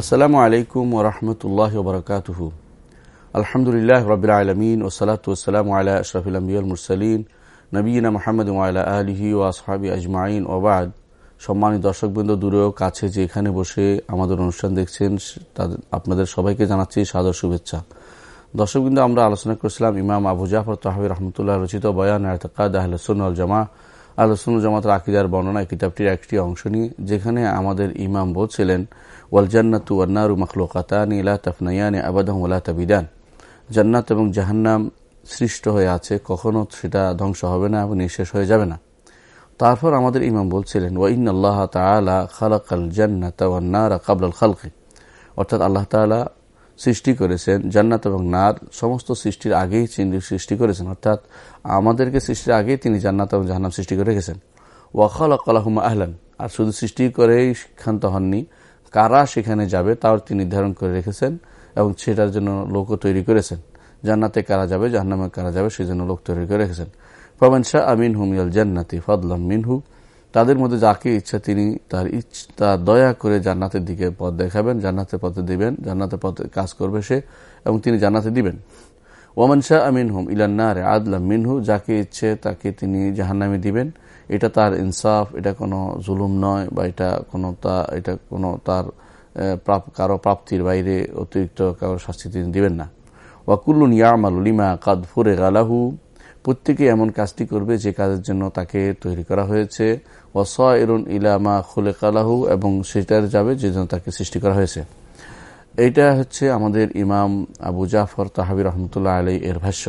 আসসালামু আলাইকুম ওরহমতুল্লাহ বরকাতুহ। আলহামদুলিল্লাহ রবিল আলমিন ওসালাত ওসালাম আলা আশরফুল মুরসালিন নবীনা মোহাম্মদ আলা আলহি ও আসহাবি আজমাইন। ওবাদ সম্মানিত দর্শকবৃন্দ দূরেও কাছে যে এখানে বসে আমাদের অনুষ্ঠান দেখছেন তাদের আপনাদের সবাইকে জানাচ্ছি সাদর শুভেচ্ছা। দর্শকবৃন্দ, আমরা আলোচনা করেছিলাম ইমাম আবু জাফর তাহবির রহমতুল্লাহ রচিত বয়ান আহতকাদ আহলসুল জামা আহলসুল জামাত আকিদার বর্ণনা কিতাবটির একটি অংশ নিয়ে, যেখানে আমাদের ইমাম বলছিলেন, ওয়াল জান্নাতু ওয়ান্নারু মখলুকাতানি ইলা তফনাইয়ানি আবাদম ওলা তাবিদান। জান্নাত এবং জাহান্নাম সৃষ্ট হয়ে আছে, কখনো সেটা ধ্বংস হবে না এবং নিঃশেষ হয়ে যাবে না। তারপর আমাদের ইমাম বলছিলেন ওয়াইন আল্লাহ তালা খালাকাল জান্নাত ওয়ান্নারা কাবলাল খালকে। অর্থাৎ আল্লাহ তালা সৃষ্টি করেছেন, জান্নাত এবং নার, সমস্ত সৃষ্টির আগেই তিনি সৃষ্টি করেছেন। অর্থাৎ আমাদেরকে সৃষ্টির আগেই তিনি জান্নাত এবং জাহান্নাম সৃষ্টি করে রেখেছেন। ওয়াখাল আকালাহুমা আহলান। আর শুধু সৃষ্টি করেই ক্ষান্ত হননি, কারা সেখানে যাবে তাও তিনি নির্ধারণ করে রেখেছেন এবং সেটার জন্য লোকও তৈরি করেছেন। জান্নাতে কারা যাবে, জাহান্নামে কারা যাবে সেই জন্য লোক তৈরি করে রেখেছেন। ফমান শাহ আমিন হুমিয়াল জান্নাতি ফদলাম মিনহু। তাদের মধ্যে যাকে ইচ্ছা তিনি তার ইচ্ছা দয়া করে জান্নাতের দিকে পথ দেখাবেন, জান্নাতের পথে দিবেন, জান্নাতের পথে কাজ করবে সে, এবং তিনি জান্নাতে দিবেন। ওমান শাহ আমিন হুম ইলান্নারে আদলাম মিনহু, যাকে ইচ্ছে তাকে তিনি জাহান্নামে দিবেন। এটা তার ইনসাফ, এটা কোনো জুলুম নয় বা এটা কোনো তা, এটা কোনো তার কারও প্রাপ্তির বাইরে অতিরিক্ত কারও শাস্তি তিনি দিবেন না। ওয়াকুল্লুন ইয়ামাল লিমা কাদ ফুরে গালাহু প্রত্যেকে এমন কাজটি করবে যে কাজের জন্য তাকে তৈরি করা হয়েছে। ওয়াস এরুন ইলামা খুলে কালাহু এবং সেটার যাবে যে জন্য তাকে সৃষ্টি করা হয়েছে। এইটা হচ্ছে আমাদের ইমাম আবু জাফর তাহাবি রহমতুল্লাহ আলী এর ভাষ্য।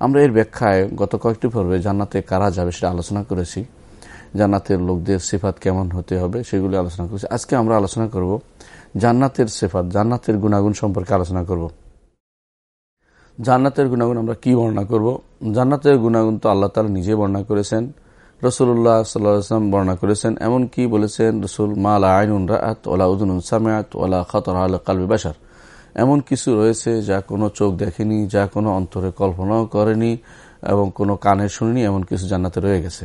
আমরা এর ব্যাখ্যায় গত কয়েকটি পর্বে জান্নাতে কারা যাবে সেটা আলোচনা করেছি। জান্নাতের লোকদের সেফাত কেমন হতে হবে সেগুলি আলোচনা করেছি। আজকে আমরা আলোচনা করব জান্নাতের সেফাত, জান্নাতের গুণাগুণ সম্পর্কে আলোচনা করব। জান্নাতের গুণাগুণ আমরা কি বর্ণনা করব? জান্নাতের গুণাগুণ তো আল্লাহ তালা নিজে বর্ণনা করেছেন রসুল্লাহ সাল্লাম বর্ণনা করেছেন এমন কি বলেছেন, রসুল, মা আলা আইনুন রাত ওলা উদুন সামিয়াত ওলা খতর আল কালবি বাসার এমন কিছু রয়েছে যা কোনো চোখ দেখেনি, যা কোনো অন্তরে কল্পনাও করেনি, এবং কোনো কানে শুনিনি, এমন কিছু জান্নাতে রয়ে গেছে।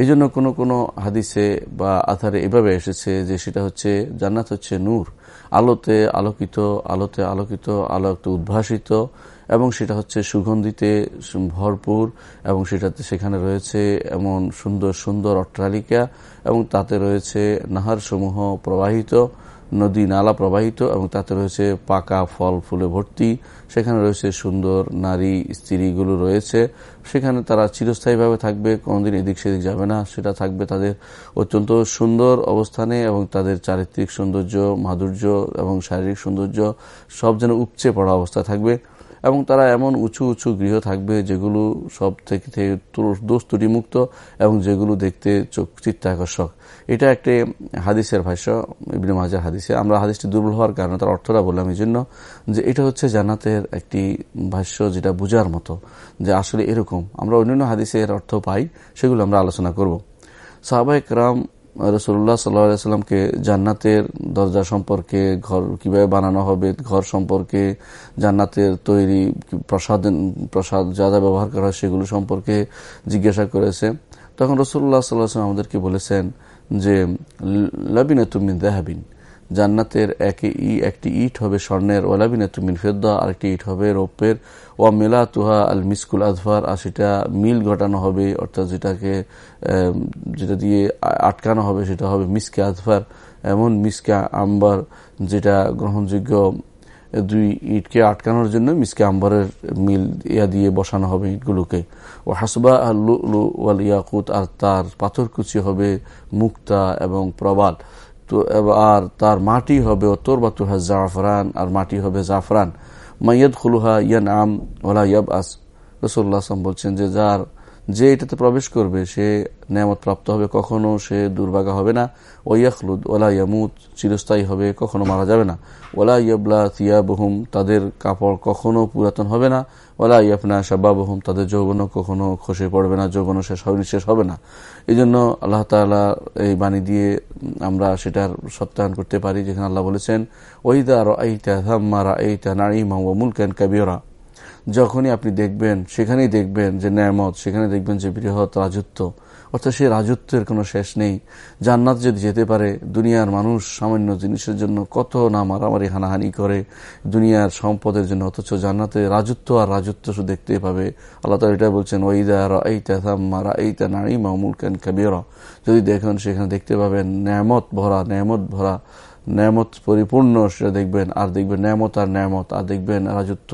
এই জন্য কোনো কোনো হাদিসে বা আধারে এভাবে এসেছে যে সেটা হচ্ছে, জান্নাত হচ্ছে নূর, আলোতে আলোকিত আলোতে আলোকিত, আলোতে উদ্ভাসিত এবং সেটা হচ্ছে সুগন্ধিতে ভরপুর, এবং সেটাতে সেখানে রয়েছে এমন সুন্দর সুন্দর অট্টালিকা, এবং তাতে রয়েছে নাহার সমূহ প্রবাহিত, নদী নালা প্রবাহিত, এবং তাতে রয়েছে পাকা ফল ফুলে ভর্তি, সেখানে রয়েছে সুন্দর নারী স্ত্রীগুলো রয়েছে, সেখানে তারা চিরস্থায়ীভাবে থাকবে, কোনোদিন এদিক সেদিক যাবে না, সেটা থাকবে তাদের অত্যন্ত সুন্দর অবস্থানে, এবং তাদের চারিত্রিক সৌন্দর্য, মাধুর্য, এবং শারীরিক সৌন্দর্য সব যেন উপচে পড়া অবস্থা থাকবে। এবং তারা এমন উঁচু উঁচু গৃহ থাকবে যেগুলো সব থেকে দোষ মুক্ত এবং যেগুলো দেখতে চোখ চিত্তাকর্ষক এটা একটি হাদিসের ভাষ্য, ইবনে মাজার হাদিসে। আমরা হাদিসটি দুর্বল হওয়ার কারণে তার অর্থটা বললাম এই জন্য যে এটা হচ্ছে জান্নাতের একটি ভাষ্য যেটা বুঝার মতো যে আসলে এরকম। আমরা অন্যান্য হাদিসের অর্থ পাই, সেগুলো আমরা আলোচনা করব। সাহাবাহিক রাম রসুল্লাহ সাল্লাহামকে জান্নাতের দরজা সম্পর্কে, ঘর কীভাবে বানানো হবে, ঘর সম্পর্কে, জান্নাতের তৈরি প্রসাদ প্রসাদ যা যা ব্যবহার করা হয় সেগুলো সম্পর্কে জিজ্ঞাসা করেছে। তখন রসুল্লাহ সাল্লাহ আমাদেরকে বলেছেন যে লাবিনা তুমি দেহাবিন। জান্নাতের একে ই, একটি ইট হবে স্বর্ণের ওয়ালাবিনা তুমিন ফেদ্দা, আরেকটি ইট হবে রৌপ্যের। ও মেলা তুহা আল মিসকুল আজফার, আর সেটা মিল ঘটানো হবে, অর্থাৎ যেটাকে যেটা দিয়ে আটকানো হবে, সেটা হবে মিসকে আজফার। এমন মিসকে আম্বার যেটা গ্রহণযোগ্য দুই ইটকে আটকানোর জন্য মিসকে আম্বারের মিল ইয়া দিয়ে বসানো হবে ইটগুলোকে। ও হাসবা আর লু ওয়াল ইয়াকুত, আর তার পাথরকুচি হবে মুক্তা এবং প্রবাল। তো আর তার মাটি হবে তোর বাতুহা জাফরান, আর মাটি হবে জাফরান। মাইয়দ খুলুহা ইয়ান আম ওলা ইয়াব আস রসুল্লাহ আসলাম বলছেন যে যার যে এটাতে প্রবেশ করবে, সে নেয়ামত প্রাপ্ত হবে কখনো, সে দুর্ভাগা হবে না। ওয়াখলুদ ওলা ইয়ামুত, চিরস্থায়ী হবে, কখনো মারা যাবে না। ওলা ইয়াবলা তিয়াবহুম তাদের কাপড় কখনো পুরাতন হবে না। ওলা ইয়াফনা শাবাবহুম, তাদের যৌবনও কখনো খসে পড়বে না, যৌবনও শেষ হবে শেষ হবে না। এই জন্য আল্লাহ তালা এই বাণী দিয়ে আমরা সেটার সত্যায়ন করতে পারি, যেখানে আল্লাহ বলেছেন ওইদা রাইতা থাম্মা রাইতা নাইমা ওয়া মুলকান কাবিরা। যখনই আপনি দেখবেন, সেখানেই দেখবেন যে ন্যামত সেখানে দেখবেন যে বৃহৎ রাজত্ব। অর্থাৎ সে রাজত্বের কোনো শেষ নেই। জান্নাত যদি যেতে পারে, দুনিয়ার মানুষ সামান্য জিনিসের জন্য কত না মারামারি, হানাহানি করে। দুনিয়ার সম্পদের জন্য অথচ জান্নাতে রাজত্ব আর রাজত্ব শুধু দেখতে পাবে। আল্লাহ তালা এটা বলছেন ওইদা রাইতা থাম্মা রাইতা নারী মামুল কেন কাবিরা। যদি দেখেন, সেখানে দেখতে পাবেন ন্যামত ভরা ন্যামত ভরা ন্যামত পরিপূর্ণ, সেটা দেখবেন, আর দেখবেন ন্যামত আর ন্যামত, আর দেখবেন রাজত্ব,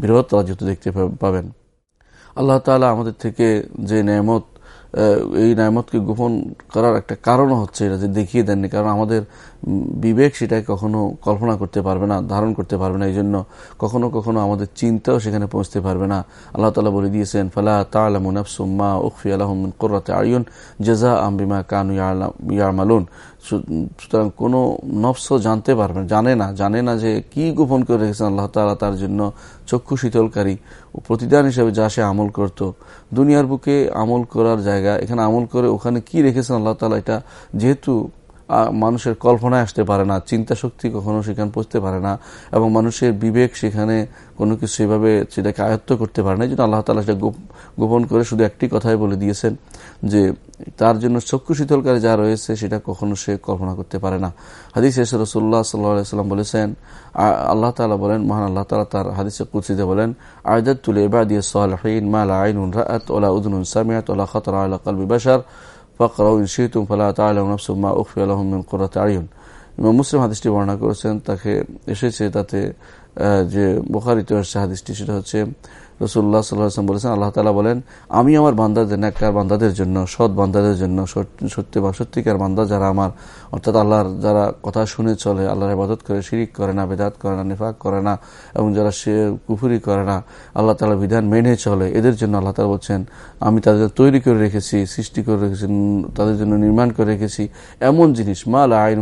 বৃহৎ রাজত্ব দেখতে পাবেন। আল্লাহ তালা আমাদের থেকে যে ন্যামত এই নামতকে গোপন করার একটা কারণ হচ্ছে, এটা যে দেখিয়ে দেননি, কারণ আমাদের বিবেক সেটাকে কখনো কল্পনা করতে পারবে না, ধারণ করতে পারবে না এই জন্য কখনো কখনো আমাদের চিন্তাও সেখানে পৌঁছতে পারবে না। আল্লাহ তালা বলে দিয়েছেন, ফালা তালামুনাফসুম্মা উফি আলহমিন কোর্রাতে আয়ুন জেজা আম্বিমা কানু ইয়ামালুন। সুতরাং কোনো নফস জানতে পারবে জানে না জানে না যে কি গোপন করে রেখেছেন আল্লাহ তালা তার জন্য চক্ষু শীতলকারী। প্রতিদান হিসেবে যা সে আমল করত, দুনিয়ার বুকে আমল করার জায়গা, এখানে আমল করে ওখানে কি রেখেছেন আল্লাহ তালা এটা যেহেতু মানুষের কল্পনায় আসতে পারে না চিন্তা শক্তি কখনো সেখানে পৌঁছতে পারে না, এবং মানুষের বিবেক সেখানে কোনো কিছু সেভাবে সেটাকে আয়ত্ত করতে পারে না। এই জন্য আল্লাহ তালা সেটা গোপন করে শুধু একটি কথাই বলে দিয়েছেন, যে তার জন্য চক্ষু শীতলকারী যা রয়েছে সেটা কখনো সে কল্পনা করতে পারে না। হাদিস এসে রসুল্লাহ সাল্লাম বলেছেন আল্লাহ তালা বলেন, মহান আল্লাহ তালা তার হাদিসে কুচিতে বলেন আয়দাত তুলে এবার দিয়ে সোহাল মালা আইন রাত ওলা উদ্দিন সামিয়াত খতরা আল্লাহ কালবি বাসার ফাকরাউ ইনশিতুম ফালা তাআলাম নাফসুম মা উখফিয়া লাহুম কুররাতি আয়ুন ইমাম মুসলিম হাদিসটি বর্ণনা করেছেন, তাকে এসেছে তাতে যে বুখারিতে আসছে হাদিসটি, সেটা হচ্ছে রসুল্লাহ সাল্লাম বলেছেন, আল্লাহ তালা বলেন, আমি আমার বান্দাদের ন্যাক্কার বান্দাদের জন্য, সৎ বান্দাদের জন্য সত্যি বা সত্যিকার বান্দা যারা আমার, অর্থাৎ আল্লাহর যারা কথা শুনে চলে, আল্লাহর ইবাদত করে, শিরিক করে না, বেদাত করে না, নিফাক করে না, এবং যারা সে, কুফুরি করে না, আল্লাহ তালা বিধান মেনে চলে, এদের জন্য আল্লাহ তালা বলছেন, আমি তাদের তৈরি করে রেখেছি, সৃষ্টি করে রেখেছি, তাদের জন্য নির্মাণ করে রেখেছি, এমন জিনিস মাল আইন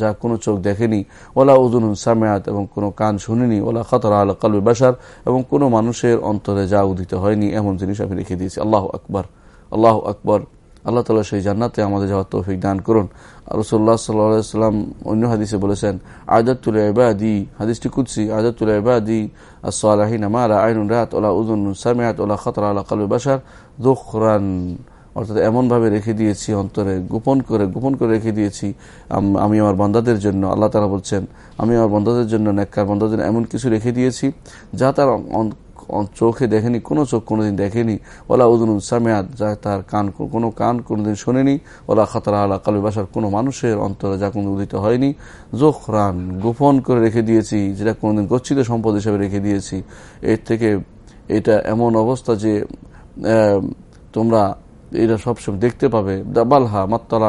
যা কোনো চোখ দেখেনি ওলা উদুন সামেয়াত, এবং কোনো কান শুনিনি ওলা খতরা আল্লাহ কালবি বাসার এবং কোনো মানুষের অন্তরে যা উদিত হয়নি, এমন জিনিস আমি রেখে দিয়েছি। আল্লাহ আকবর আল্লাহ আকবর। আল্লাহ তালা সেই জান্নাতে আমাদের যাওয়ার তৌফিক দান করুন। রসোল্লা সাল্লাম অন্য হাদিসে বলেছেন আজাতুল এবাদি হাদিসটি কুদ্সি আজাতুল এবাদি এমনভাবে রেখে দিয়েছি, অন্তরে গোপন করে গোপন করে রেখে দিয়েছি, আমি আমার বন্দাদের জন্য আল্লাহ তালা বলছেন, আমি আমার বন্দাদের জন্য, নেককার বন্দাদের এমন কিছু রেখে দিয়েছি, যা তার চোখে দেখেনি, কোনো চোখ কোনোদিন দেখেনি। ওলা উদুন সামিয়াদ যা তার কান, কোনো কান কোনোদিন শোনেনি। ওলা খাতরা আলা কালু বাসার, কোনো মানুষের অন্তরে যা কোনো উদিত হয়নি। জোখরান, গোপন করে রেখে দিয়েছি, যেটা কোনোদিন গচ্ছিত সম্পদ হিসেবে রেখে দিয়েছি। এর থেকে এটা এমন অবস্থা যে তোমরা এরা সবসময় দেখতে পাবে। বালহা মাত্তালা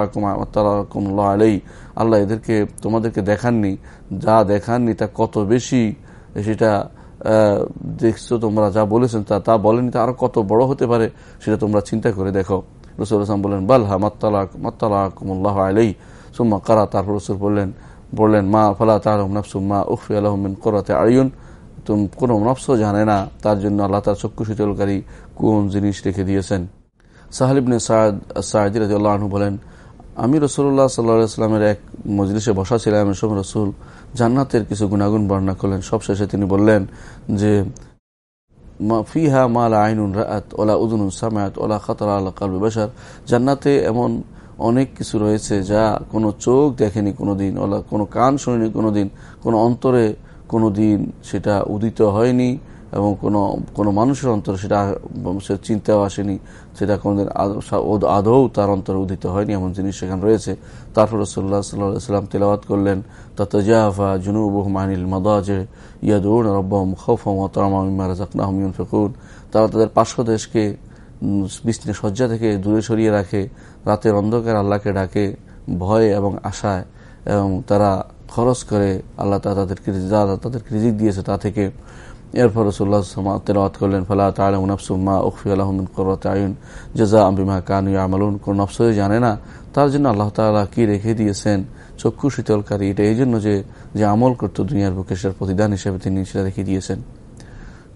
আলাই আল্লাহ এদেরকে, তোমাদেরকে দেখাননি। যা দেখাননি তা কত বেশি, সেটা দেখছ তোমরা যা বলেছেন তা তা বলেনি তা আরও কত বড় হতে পারে সেটা তোমরা চিন্তা করে দেখো। রসুল আসলাম বললেন বালহা মাত্তালাক, মাত্তালাকুমুল্লাহ আলাই সুম্মা কারা, তারপর রসুল বললেন বললেন, মা ফালা তালম নাফসুম্মা উফি আলহমিন করাতে আয়ুন তুমি কোনো নফস জানে না, তার জন্য আল্লাহ তার চক্ষু শীতলকারী কোন জিনিস রেখে দিয়েছেন সাহালিবনে সায়দ রাজি আল্লাহ বলেন, আমি রসুল্লাহ সাল্লাহ ইসলামের এক মজলিসে বসা ছিলাম এসব রসুল, জান্নাতের কিছু গুণাগুণ বর্ণনা করলেন। সবশেষে তিনি বললেন যে ফিহা মাল আইনুন রাত ওলা উদুন সামায়াত, ওলা খাতরা আল্লাহ কালবে জান্নাতে এমন অনেক কিছু রয়েছে যা কোনো চোখ দেখেনি কোনো দিন ওলা কোনো কান শুনেনি কোনো দিন কোনো অন্তরে কোনো দিন সেটা উদিত হয়নি। এবং কোনো কোনো মানুষের অন্তরে সেটা, সে চিন্তাও আসেনি, সেটা কোনোদিন আদৌ তার অন্তরে উদিত হয়নি, এমন জিনিস সেখানে রয়েছে। তারপর রসল্লাহ সাল্লাম তেলাওয়াত করলেন তাতাফা জুনুবহ মাহিল মাদাজে ইয়াদুন রব্বাহম খৌফম তরমিমা রাজাকনাহম ফেকুন তারা তাদের পার্শ্ব দেশকে শয্যা থেকে দূরে সরিয়ে রাখে, রাতের অন্ধকার আল্লাহকে ডাকে, ভয় এবং আশায়, এবং তারা খরচ করে, আল্লাহ তাদেরকে যা তাদেরকে রিজিক দিয়েছে তা থেকে। এরপর করলেন, ফালা তালম নফসুম্মা উকফি আলহমিন করত আয়ুন জেজা কানু নফসই জানে না, তার জন্য আল্লাহ তালা কি রেখে দিয়েছেন? চক্ষু শীতলকারী, এটা এই জন্য যে যে আমল করতো দুনিয়ার বুকে, সেটার প্রতিদান হিসেবে তিনি সেটা রেখে দিয়েছেন।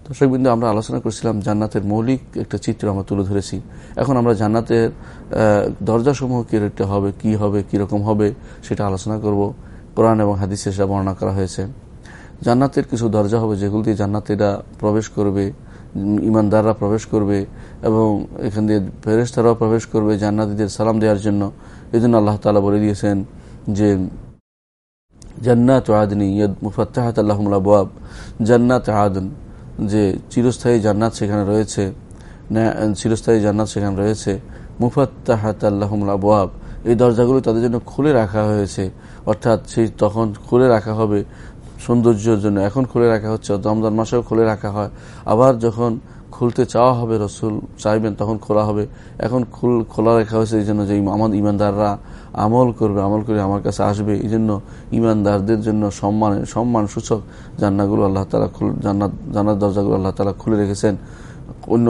দর্শক বিন্দু, আমরা আলোচনা করছিলাম জান্নাতের মৌলিক একটা চিত্র, আমরা তুলে ধরেছি। এখন আমরা জান্নাতের দরজাসমূহ কি হবে কি হবে কীরকম হবে, সেটা আলোচনা করব। কোরআন এবং হাদিসে সেটা বর্ণনা করা হয়েছে। জান্নাতের কিছু দরজা হবে যেগুলো দিয়ে জান্নাতিরা প্রবেশ করবে, ইমানদাররা প্রবেশ করবে এবং এখান দিয়ে ফেরেস্তারাও প্রবেশ করবে জান্নাতিদের সালাম দেওয়ার জন্য। এই জন্য আল্লাহ তালা বলে দিয়েছেন যে, জান্নাত আদনি ইয়দ মুফাত্তাহাত আল্লাহমুল আবাব জান্নাত আদন, যে চিরস্থায়ী জান্নাত সেখানে রয়েছে চিরস্থায়ী জান্নাত সেখানে রয়েছে, মুফাত্তাহাত আল্লাহমুল আবাব এই দরজাগুলো তাদের জন্য খুলে রাখা হয়েছে। অর্থাৎ সেই তখন খুলে রাখা হবে সৌন্দর্যের জন্য। এখন খুলে রাখা হচ্ছে, রমজান মাসেও খুলে রাখা হয়। আবার যখন খুলতে চাওয়া হবে, রসুল চাইবেন তখন খোলা হবে। এখন খুল, খোলা রাখা হয়েছে এই জন্য যে আমার ইমানদাররা আমল করবে, আমল করে আমার কাছে আসবে। এই জন্য ইমানদারদের জন্য সম্মান সম্মান সূচক জান্নাগুলো আল্লাহ তালা খুল, জান্নাত জান্নাত দরজাগুলো আল্লাহ তালা খুলে রেখেছেন। অন্য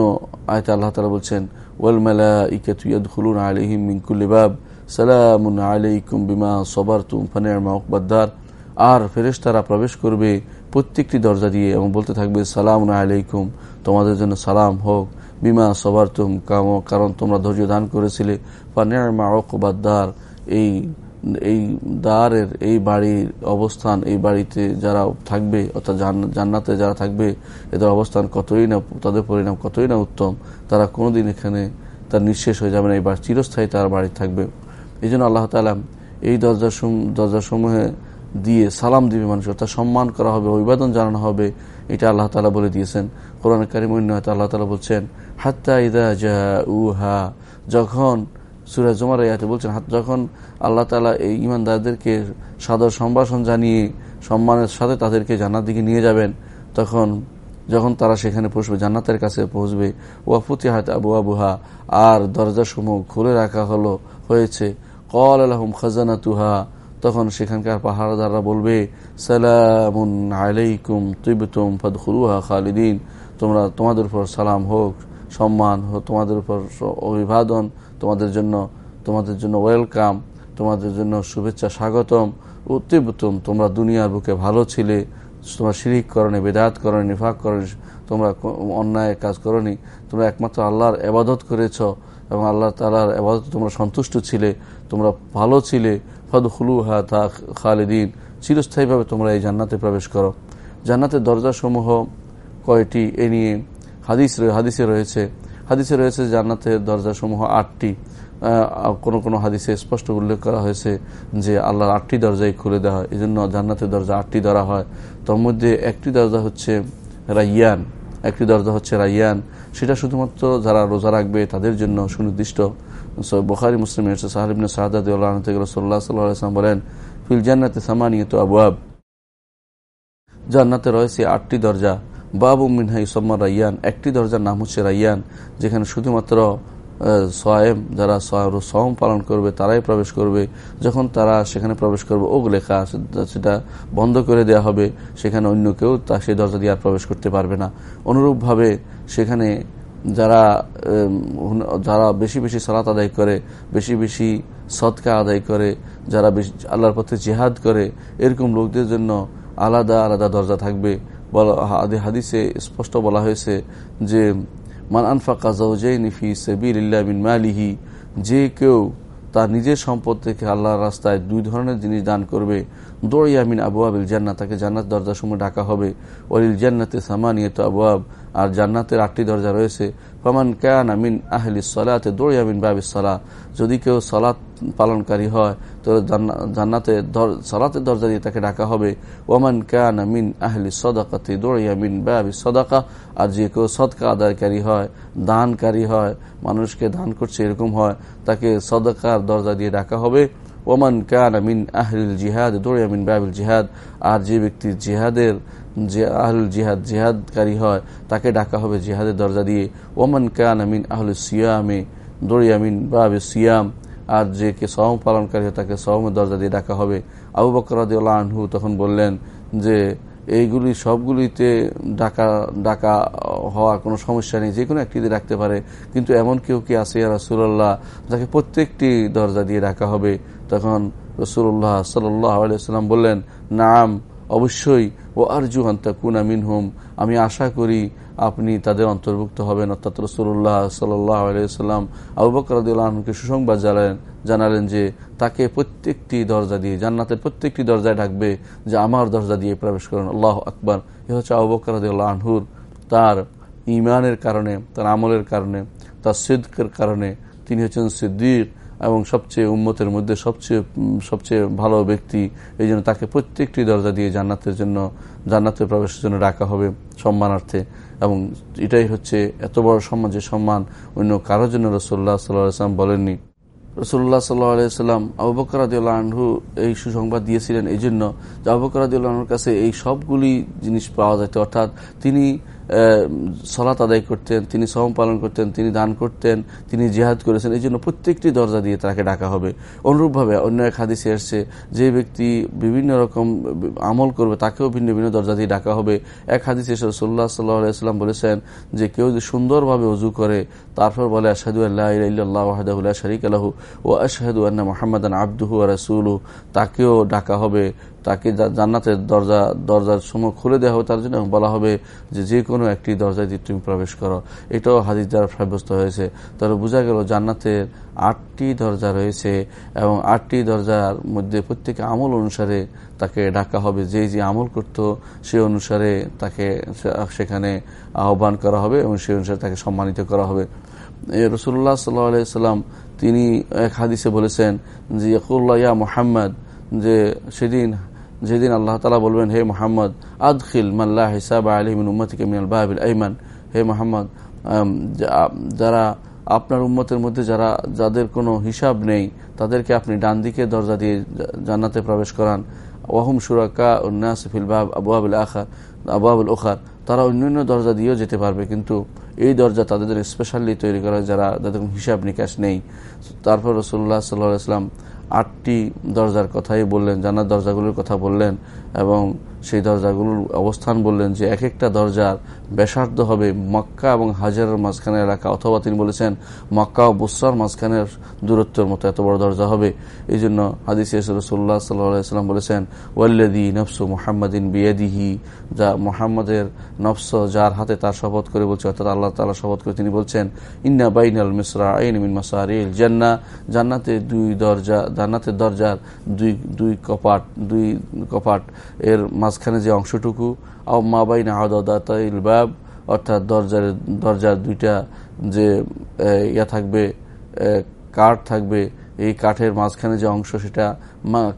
আয়তে আল্লাহ তালা বলছেন, ওয়াল মেলা ইকেতুয়াদ খুলুন আলিহিম মিঙ্কুল্লিবাব সালামুন আলাইকুম বিমা সবার তুম ফানের মকবাদ্দার আর ফেরেশতারা প্রবেশ করবে প্রত্যেকটি দরজা দিয়ে এবং বলতে থাকবে সালাম আলাইকুম, তোমাদের জন্য সালাম হোক। বিমা সবার তুম কাম, কারণ তোমরা ধৈর্য দান করেছিলে। ফানের মা অকবাদ্দার এই এই দ্বারের, এই বাড়ির অবস্থান, এই বাড়িতে যারা থাকবে, অর্থাৎ জান্নাতে যারা থাকবে, এদের অবস্থান কতই না, তাদের পরিণাম কতই না উত্তম। তারা কোনোদিন এখানে, তার নিঃশেষ হয়ে যাবে না এই চিরস্থায়ী তার বাড়ি থাকবে। এই জন্য আল্লাহ তালাম এই দরজা দরজাসমূহে দিয়ে সালাম দিবে মানুষ অর্থাৎ সম্মান করা হবে, অভিবাদন জানানো হবে, এটা আল্লাহ তালা বলে দিয়েছেন। কোরআন কারিম হয়তো আল্লাহ তালা বলছেন, হাত্তা ইদা জা উহা যখন সুরাজ জমার ইয়াতে বলছেন যখন আল্লাহ তালা এই ইমানদারদেরকে সাদর সম্ভাষণ জানিয়ে সম্মানের সাথে তাদেরকে জান্নার দিকে নিয়ে যাবেন, তখন, যখন তারা সেখানে পৌঁছবে, জান্নাতের কাছে পৌঁছবে ওয়াফুতি হাত আবু আবুহা আর দরজাসমূহ খুলে রাখা হলো, হয়েছে। কল আলহম খাজানা তুহা তখন সেখানকার পাহাড়দাররা বলবে, সালামুন আলাইকুম তুইবতুম ফদখুরুহা খালিদিন। তোমরা তোমাদের উপর সালাম হোক, সম্মান হোক তোমাদের উপর অভিবাদন, তোমাদের জন্য তোমাদের জন্য ওয়েলকাম, তোমাদের জন্য শুভেচ্ছা স্বাগতম। উত্তিবতম তোমরা দুনিয়ার বুকে ভালো ছিলে, তোমরা শিরিক করনি, বেদাত করনি, নিফাক করনি, তোমরা অন্যায় কাজ করনি, তোমরা একমাত্র আল্লাহর এবাদত করেছ এবং আল্লাহ তালার এবাদত তোমরা সন্তুষ্ট ছিলে, তোমরা ভালো ছিলে ফদ হা তা খালিদিন। চিরস্থায়ীভাবে তোমরা এই জান্নাতে প্রবেশ করো। জান্নাতের দরজাসমূহ কয়টি এ নিয়ে হাদিস হাদিসে রয়েছে। হাদিসে রয়েছে জান্নাতের দরজাসমূহ আটটি। কোন কোন হাদিসে স্পষ্ট উল্লেখ করা হয়েছে যে আল্লাহর আটটি দরজাই খুলে দেওয়া হয়। এই জন্য জান্নাতের দরজা আটটি ধরা হয়। তার মধ্যে একটি দরজা হচ্ছে রাইয়ান। একটি দরজা হচ্ছে রাইয়ান। সেটা শুধুমাত্র যারা রোজা রাখবে তাদের জন্য সুনির্দিষ্ট। বখারি, মুসলিম সাহাবিন সাহাদ রসোল্লা সাল্লাম বলেন, ফিল জান্নাতে আবু আব জান্নাতে রয়েছে আটটি দরজা। বাবু মিনহা ইসম্মা রাইয়ান। একটি দরজার নাম হচ্ছে রাইয়ান, যেখানে শুধুমাত্র সোয়েম যারা সহম পালন করবে, তারাই প্রবেশ করবে। যখন তারা সেখানে প্রবেশ করবে ওক লেখা সেটা বন্ধ করে দেয়া হবে, সেখানে অন্য কেউ তা, সেই দরজা দিয়ে আর প্রবেশ করতে পারবে না। অনুরূপভাবে সেখানে যারা যারা বেশি বেশি সালাত আদায় করে, বেশি বেশি সৎকা আদায় করে, যারা বেশি, আল্লাহর পথে জেহাদ করে, এরকম লোকদের জন্য আলাদা আলাদা দরজা থাকবে। বলা হাদিসে স্পষ্ট বলা হয়েছে যে মান আনফাকা জাউজাইনি সেবির বিন মালিহি, যে কেউ তার নিজের সম্পদ থেকে আল্লাহর রাস্তায় দুই ধরনের জিনিস দান করবে। দৌড়িয়ামিন আবু আবিল জান্নাত তাকে জান্নাত দরজার সময় ডাকা হবে। অলিল জান্নাতে সামানিয়ত আবু আব আর জান্নাতের আটটি দরজা রয়েছে। ফমান কান আমিন আহলি সলাতে দৌড়িয়ামিন বাবিস সলা। যদি কেউ সলাৎ পালনকারী হয় তো জান্নাতে সলাতের দরজা দিয়ে তাকে ডাকা হবে। ওমান কান আমিন আহলি সদাকাতে দৌড়িয়ামিন বাবিস সদাকা। আর যে কেউ সদকা আদায়কারী হয়, দানকারী হয়, মানুষকে দান করছে এরকম হয়, তাকে সদকার দরজা দিয়ে ডাকা হবে। ওমান কান আমিন আহলিল জিহাদ দৌড়িয়ামিন বাবিল জিহাদ। আর যে ব্যক্তি জিহাদের যে আহলুল জিহাদ, জিহাদকারী হয়, তাকে ডাকা হবে জিহাদের দরজা দিয়ে। ওমান কান আমিন আহলুল সিয়ামে দরিয়ামিন বা সিয়াম, আর যে কে সহম পালনকারী হয়, তাকে সহমের দরজা দিয়ে ডাকা হবে। আবু বকরাদ আনহু তখন বললেন যে, এইগুলি সবগুলিতে ডাকা ডাকা হওয়ার কোনো সমস্যা নেই, যে কোনো একটিতে ডাকতে পারে, কিন্তু এমন কেউ কি আছে রাসুল্লাহ যাকে প্রত্যেকটি দরজা দিয়ে ডাকা হবে? তখন রসুল্লাহ সাল্লাহ আলাইসাল্লাম বললেন, নাম অবশ্যই, ও আরজু কুনা মিনহুম আমি আশা করি আপনি তাদের অন্তর্ভুক্ত হবেন। অর্থাৎ রসুল্লাহ সাল্লাম আবু বকরদুল্লাহকে সুসংবাদ জানালেন জানালেন যে তাকে প্রত্যেকটি দরজা দিয়ে, জান্নাতের প্রত্যেকটি দরজায় ডাকবে যে আমার দরজা দিয়ে প্রবেশ করেন। আল্লাহ আকবর। এ হচ্ছে আবু বকরদুল্লাহ তার ইমানের কারণে, তার আমলের কারণে, তার সিদ্কের কারণে। তিনি হচ্ছেন সিদ্দিক। এবং সবচেয়ে উম্মতের মধ্যে সবচেয়ে সবচেয়ে ভালো ব্যক্তি, এই জন্য তাকে প্রত্যেকটি দরজা দিয়ে জান্নাতের জন্য জান্নাতের প্রবেশের জন্য ডাকা হবে সম্মানার্থে। এবং এটাই হচ্ছে এত বড় সম্মান যে সম্মান অন্য কারোর জন্য রসোল্লা সাল্লাম বলেননি। রসুল্লাহ সাল্লাম আবু বকর আনহু এই সুসংবাদ দিয়েছিলেন। এই জন্য যে আবু কাছে এই সবগুলি জিনিস পাওয়া যেত অর্থাৎ তিনি সলাত আদায় করতেন, তিনি সম পালন করতেন, তিনি দান করতেন, তিনি জেহাদ করেছেন, এই জন্য প্রত্যেকটি দরজা দিয়ে তাকে ডাকা হবে। অনুরূপভাবে অন্য এক হাদিসে এসছে, যে ব্যক্তি বিভিন্ন রকম আমল করবে, তাকেও ভিন্ন ভিন্ন দরজা দিয়ে ডাকা হবে। এক হাদিসে এসে রসুল্লাহ সাল্লাহাম বলেছেন যে কেউ যদি সুন্দরভাবে অজু করে, তারপর বলে আসাদু আল্লাহ শরিক আলহু ও আশাহাদু আন্না মোহাম্মদান আব্দুহু রাসুলু তাকেও ডাকা হবে। তাকে জান্নাতের দরজা, দরজার সময় খুলে দেওয়া হবে তার জন্য বলা হবে যে যে কোনো একটি দরজায় দিয়ে তুমি প্রবেশ করো। এটাও হাদিস দ্বারা সাব্যস্ত হয়েছে। তাহলে বোঝা গেল জান্নাতের আটটি দরজা রয়েছে এবং আটটি দরজার মধ্যে প্রত্যেকে আমল অনুসারে তাকে ডাকা হবে। যে যে আমল করত, সে অনুসারে তাকে সেখানে আহ্বান করা হবে এবং সে অনুসারে তাকে সম্মানিত করা হবে। রসুল্লাহ সাল্লাম তিনি এক হাদিসে বলেছেন যে ইয়া মোহাম্মদ, যে সেদিন যেদিন আল্লাহ তালা বলবেন, হে মোহাম্মদ, আদখিল মাল্লাহ হিসাব আলহিমিন উম্মতিকে মিনাল বাহাবিল আইমান। হে মোহাম্মদ যারা আপনার উম্মতের মধ্যে যারা, যাদের কোনো হিসাব নেই, তাদেরকে আপনি ডান দিকে দরজা দিয়ে জান্নাতে প্রবেশ করান। ওয়াহুম সুরাকা উন্নাসফিল বাব আবু আবুল আখা আবু আবুল ওখার তারা অন্যান্য দরজা দিয়েও যেতে পারবে, কিন্তু এই দরজা তাদের স্পেশালি তৈরি করা, যারা, যাদের হিসাব নিকাশ নেই। তারপর রসুল্লাহ সাল্লাহ আসলাম আটটি দরজার কথাই বললেন জানার দরজাগুলোর কথা বললেন এবং সেই দরজাগুলোর অবস্থান বললেন যে এক একটা দরজার ব্যাসার্ধ হবে মক্কা এবং হাজারের মাঝখানের এলাকা অথবা তিনি বলেছেন, মক্কা ও বুসার মাঝখানের দূরত্বের মতো এত বড় দরজা হবে। এই জন্য হাদিস রসুল্লাহ সাল্লাম বলেছেন ওয়াল্লাদি নফসু মোহাম্মদিন বিয়াদিহি, যা মোহাম্মদের নফস যার হাতে তার শপথ করে বলছে, অর্থাৎ আল্লাহ তালা শপথ করে তিনি বলছেন, ইন্না বাইন আল মিসরা আইন মিন মাসারিল জান্না। জান্নাতে দুই দরজা, জান্নাতের দরজার দুই দুই কপাট দুই কপাট এর মাঝখানে যে অংশটুকু, আও মা বাইন আহদাতাইল বাব অর্থাৎ দরজার দরজার দুইটা যে ইয়া থাকবে কাঠ থাকবে, এই কাঠের মাঝখানে যে অংশ সেটা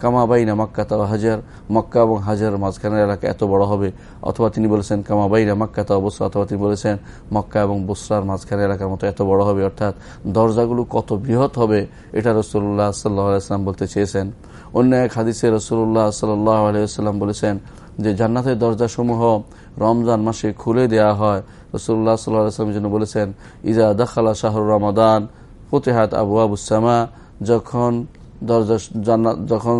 কামা বাইনা মক্কা তাও হাজার, মক্কা এবং হাজার মাঝখানের এলাকা এত বড় হবে। অথবা তিনি বলেছেন কামা বাইনা মক্কা তাও বসরা অথবা তিনি বলেছেন মক্কা এবং বসরার মাঝখানের এলাকার মতো এত বড় হবে। অর্থাৎ দরজাগুলো কত বৃহৎ হবে, এটা রসুল্লাহ সাল্লাহ আলাইসলাম বলতে চেয়েছেন। অন্য এক হাদিসে রসুল্লাহ সাল্লাহ আলাইসাল্লাম বলেছেন যে জান্নাতের দরজাসমূহ রমজান মাসে খুলে দেয়া হয়। রসুল্লাহ সাল্লাহ জন্য বলেছেন ইজা দখালা শাহরুর রমাদান, ফতেহাত আবু আবুসামা যখন দরজা জান্নাত যখন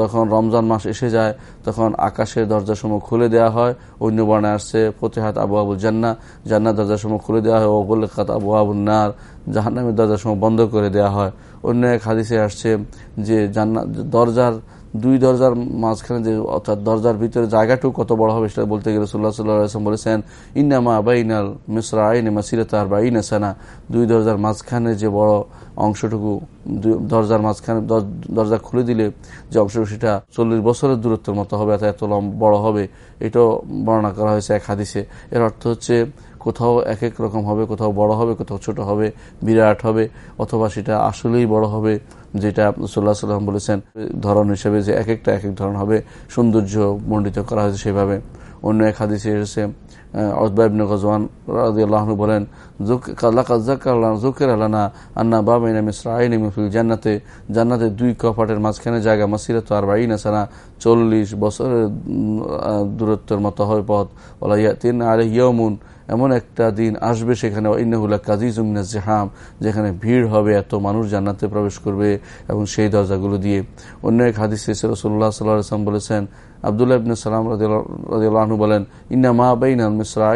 যখন রমজান মাস এসে যায়, তখন আকাশের দরজাসমূহ খুলে দেওয়া হয় অন্য বর্ণায় আসছে, ফতেহাত আবু আবুল জান্না জান্নাত দরজাসমূহ খুলে দেওয়া হয় ওগুল খাত আবু আবুল নার জাহান্নামের দরজাসমূহ বন্ধ করে দেওয়া হয়। অন্য এক হাদিসে আসছে যে জান্নাত দরজার দুই দরজার মাঝখানে যে, অর্থাৎ দরজার ভিতরে জায়গাটুকু কত বড় হবে সেটা বলতে গেলে সুল্লাহ সাল্লাম বলেছেন, ইন্নামা বাইনাল মিসরা আইন মাসিরতার বা ইনাসানা দুই দরজার মাঝখানে যে বড় অংশটুকু দরজার মাঝখানে দরজা খুলে দিলে যে অংশটুকু সেটা চল্লিশ বছরের দূরত্বের মতো হবে, অর্থাৎ এত বড় হবে, এটাও বর্ণনা করা হয়েছে এক হাদিসে। এর অর্থ হচ্ছে কোথাও এক এক রকম হবে, কোথাও বড় হবে, কোথাও ছোট হবে, বিরাট হবে, অথবা সেটা আসলেই বড় হবে। যেটা সাল্লাহ সাল্লাম বলেছেন, ধরন হিসেবে যে এক একটা এক এক ধরন হবে, সৌন্দর্য মণ্ডিত করা হয়েছে সেভাবে। অন্য এক হাদিসে এসেছে অজবাইবনে গজওয়ান বলেন আলানা আন্না বাবাইনা মিশ্রা আইন মিফিল জান্নাতে জান্নাতে দুই কপাটের মাঝখানে জায়গা মাসিরাত আর বাইনা সানা, চল্লিশ বছরের দূরত্বের মতো হয় পথ। ওলা তিন আরে ইয়মুন এমন একটা দিন আসবে সেখানে ইন্নহুল্লাহ কাজিজুমিনা জাহাম, যেখানে ভিড় হবে, এত মানুষ জান্নাতে প্রবেশ করবে এবং সেই দরজাগুলো দিয়ে। অন্য এক হাদিস রসুল্লাহ সাল্লাম বলেছেন আবদুল্লাহ ইবনে সালাম রাহু বলেন, ইন্না মা বাইন আল মিসরা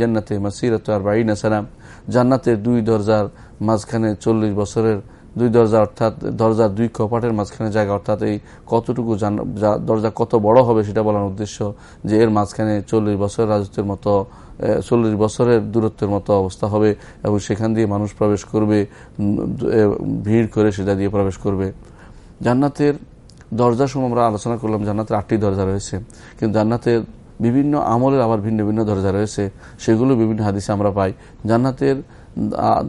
জান্নাতে মাসিরত আর বাইনা সালাম। জান্নাতের দুই দরজার মাঝখানে চল্লিশ বছরের দুই দরজা অর্থাৎ দরজার দুই কপাটের মাঝখানে জায়গা, অর্থাৎ এই কতটুকু দরজা কত বড় হবে সেটা বলার উদ্দেশ্য যে এর মাঝখানে চল্লিশ বছরের রাজত্বের মতো চল্লিশ বছরের দূরত্বের মতো অবস্থা হবে এবং সেখান দিয়ে মানুষ প্রবেশ করবে ভিড় করে সেটা দিয়ে প্রবেশ করবে। জান্নাতের দরজার সময় আমরা আলোচনা করলাম, জান্নাতের আটটি দরজা রয়েছে। কিন্তু জান্নাতের বিভিন্ন আমলের আবার ভিন্ন ভিন্ন দরজা রয়েছে। সেগুলো বিভিন্ন হাদিসে আমরা পাই। জান্নাতের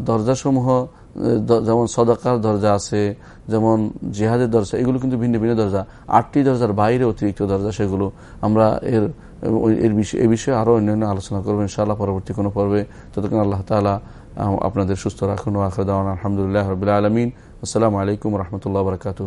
দরজাসমূহ যেমন সদাকার দরজা আছে, যেমন জেহাদের দরজা, এগুলো কিন্তু ভিন্ন ভিন্ন দরজা। আটটি দরজার বাইরে অতিরিক্ত দরজা, সেগুলো আমরা এর এর বিষয়ে, এ বিষয়ে আরও অন্যান্য আলোচনা করব, ইনশাআল্লাহ, পরবর্তী কোনো পর্বে। ততক্ষণ আল্লাহ তালা আপনাদের সুস্থ রাখুন আখরদান আলহামদুলিল্লাহ রবিল্লা আলমিন। আসসালামু আলাইকুম রহমতুল্লাহ বরকাতু